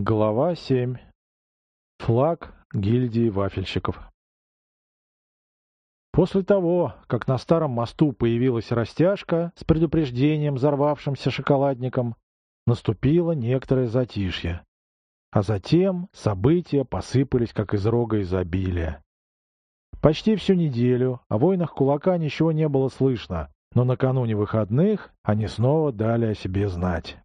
Глава 7. Флаг гильдии вафельщиков. После того, как на старом мосту появилась растяжка с предупреждением взорвавшимся шоколадником, наступило некоторое затишье. А затем события посыпались, как из рога изобилия. Почти всю неделю о войнах кулака ничего не было слышно, но накануне выходных они снова дали о себе знать.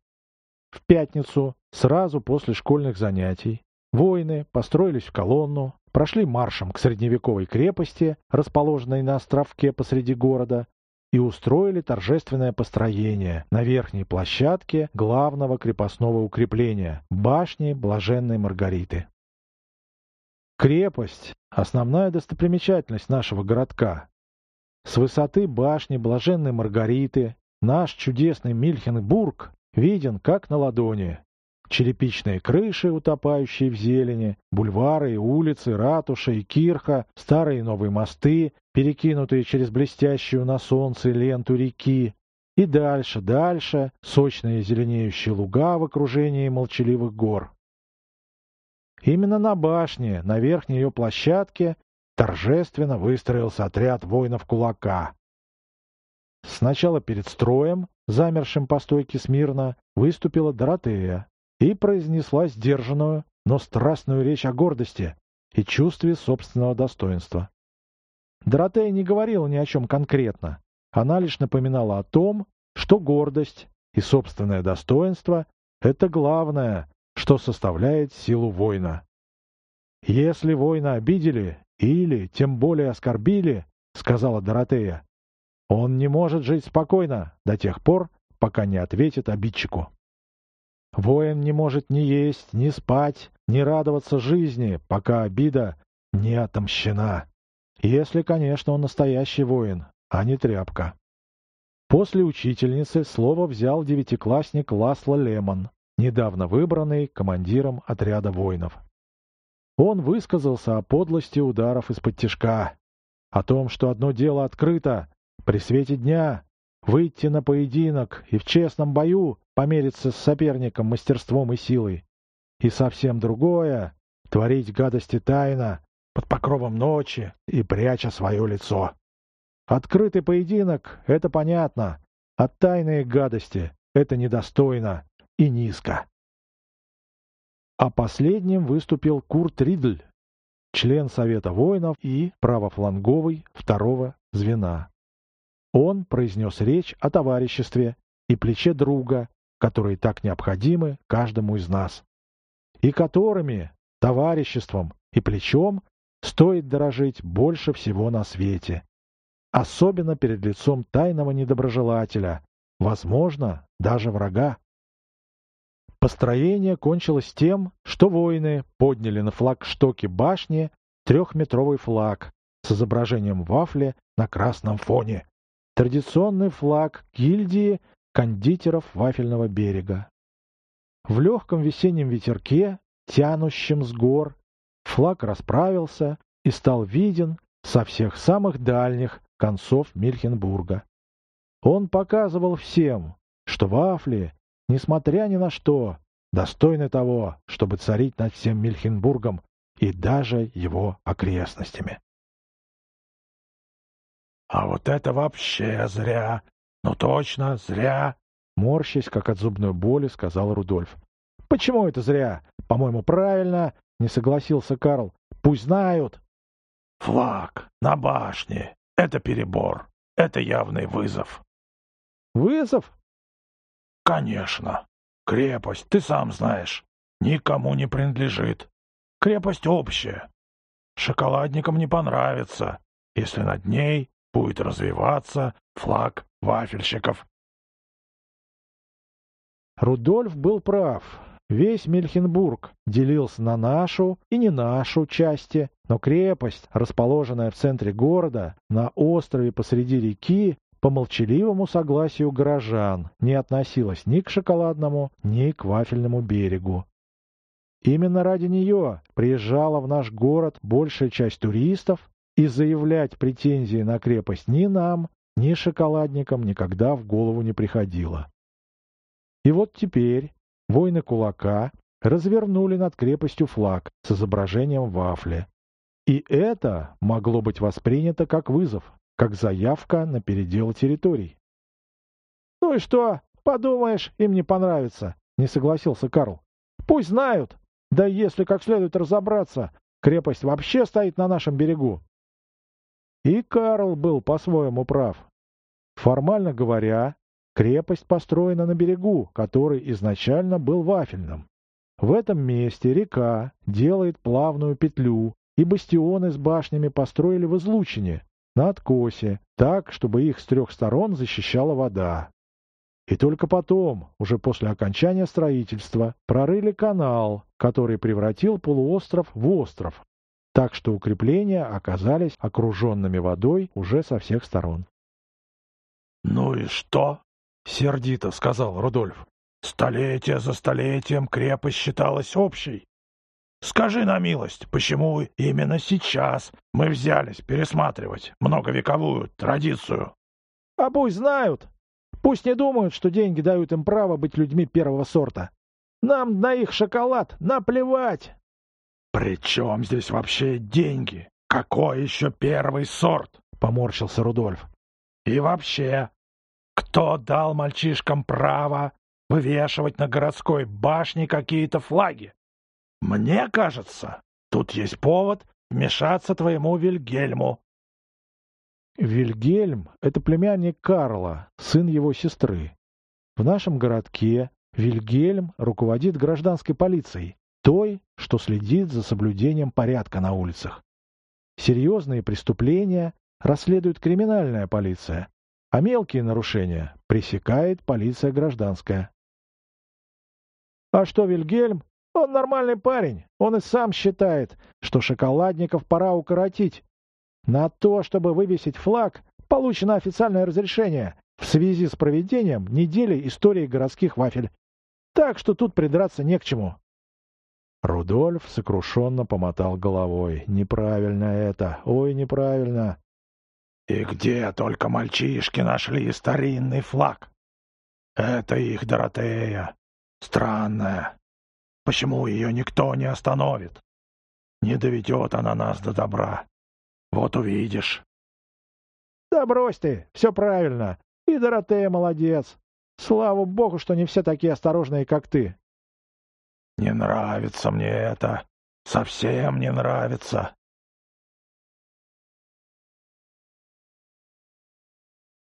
В пятницу, сразу после школьных занятий, воины построились в колонну, прошли маршем к средневековой крепости, расположенной на островке посреди города, и устроили торжественное построение на верхней площадке главного крепостного укрепления – башни Блаженной Маргариты. Крепость – основная достопримечательность нашего городка. С высоты башни Блаженной Маргариты наш чудесный Мильхенбург виден как на ладони. Черепичные крыши, утопающие в зелени, бульвары и улицы, ратуша и кирха, старые и новые мосты, перекинутые через блестящую на солнце ленту реки, и дальше, дальше сочные зеленеющие луга в окружении молчаливых гор. Именно на башне, на верхней ее площадке, торжественно выстроился отряд воинов кулака. Сначала перед строем, замершим по стойке смирно, выступила Доротея и произнесла сдержанную, но страстную речь о гордости и чувстве собственного достоинства. Доротея не говорила ни о чем конкретно, она лишь напоминала о том, что гордость и собственное достоинство — это главное, что составляет силу воина. «Если воина обидели или, тем более, оскорбили, — сказала Доротея, он не может жить спокойно до тех пор, пока не ответит обидчику. Воин не может ни есть, ни спать, ни радоваться жизни, пока обида не отомщена. Если, конечно, он настоящий воин, а не тряпка. После учительницы слово взял девятиклассник Ласло Лемон, недавно выбранный командиром отряда воинов. Он высказался о подлости ударов из-под тишка, о том, что одно дело открыто, при свете дня выйти на поединок и в честном бою помериться с соперником мастерством и силой. И совсем другое — творить гадости тайно, под покровом ночи и пряча свое лицо. Открытый поединок — это понятно, а тайные гадости — это недостойно и низко. А последним выступил Курт Ридль, член Совета воинов и правофланговый второго звена. Он произнес речь о товариществе и плече друга, которые так необходимы каждому из нас, и которыми, товариществом и плечом, стоит дорожить больше всего на свете, особенно перед лицом тайного недоброжелателя, возможно, даже врага. Построение кончилось тем, что воины подняли на флагштоке башни трехметровый флаг с изображением вафли на красном фоне традиционный флаг гильдии кондитеров вафельного берега. В легком весеннем ветерке, тянущем с гор, флаг расправился и стал виден со всех самых дальних концов Мильхенбурга. Он показывал всем, что вафли, несмотря ни на что, достойны того, чтобы царить над всем Мильхенбургом и даже его окрестностями. А вот это вообще зря. Ну точно, зря. Морщась, как от зубной боли, сказал Рудольф. Почему это зря? По-моему, правильно, не согласился Карл. Пусть знают. Флаг на башне. Это перебор. Это явный вызов. Вызов? Конечно. Крепость, ты сам знаешь, никому не принадлежит. Крепость общая. Шоколадникам не понравится, если над ней будет развиваться флаг вафельщиков. Рудольф был прав. Весь Мельхенбург делился на нашу и не нашу части, но крепость, расположенная в центре города, на острове посреди реки, по молчаливому согласию горожан, не относилась ни к шоколадному, ни к вафельному берегу. Именно ради нее приезжала в наш город большая часть туристов, и заявлять претензии на крепость ни нам, ни шоколадникам никогда в голову не приходило. И вот теперь воины кулака развернули над крепостью флаг с изображением вафли. И это могло быть воспринято как вызов, как заявка на передел территорий. «Ну и что? Подумаешь, им не понравится», — не согласился Карл. «Пусть знают. Да если как следует разобраться, крепость вообще стоит на нашем берегу». И Карл был по-своему прав. Формально говоря, крепость построена на берегу, который изначально был вафельным. В этом месте река делает плавную петлю, и бастионы с башнями построили в излучине, на откосе, так, чтобы их с трех сторон защищала вода. И только потом, уже после окончания строительства, прорыли канал, который превратил полуостров в остров, так что укрепления оказались окруженными водой уже со всех сторон. «Ну и что?» — сердито сказал Рудольф. «Столетие за столетием крепость считалась общей. Скажи на милость, почему именно сейчас мы взялись пересматривать многовековую традицию?» «А пусть знают. Пусть не думают, что деньги дают им право быть людьми первого сорта. Нам на их шоколад наплевать!» «При чем здесь вообще деньги? Какой еще первый сорт?» — поморщился Рудольф. «И вообще, кто дал мальчишкам право вывешивать на городской башне какие-то флаги? Мне кажется, тут есть повод вмешаться твоему Вильгельму». Вильгельм — это племянник Карла, сын его сестры. В нашем городке Вильгельм руководит гражданской полицией, той, что следит за соблюдением порядка на улицах. Серьезные преступления расследует криминальная полиция, а мелкие нарушения пресекает полиция гражданская. А что Вильгельм? Он нормальный парень. Он и сам считает, что шоколадников пора укоротить. На то, чтобы вывесить флаг, получено официальное разрешение в связи с проведением недели истории городских вафель. Так что тут придраться не к чему. Рудольф сокрушенно помотал головой. «Неправильно это! Ой, неправильно!» «И где только мальчишки нашли старинный флаг? Это их Доротея. Странная. Почему ее никто не остановит? Не доведет она нас до добра. Вот увидишь». «Да брось ты! Все правильно! И Доротея молодец! Слава богу, что не все такие осторожные, как ты!» «Не нравится мне это. Совсем не нравится.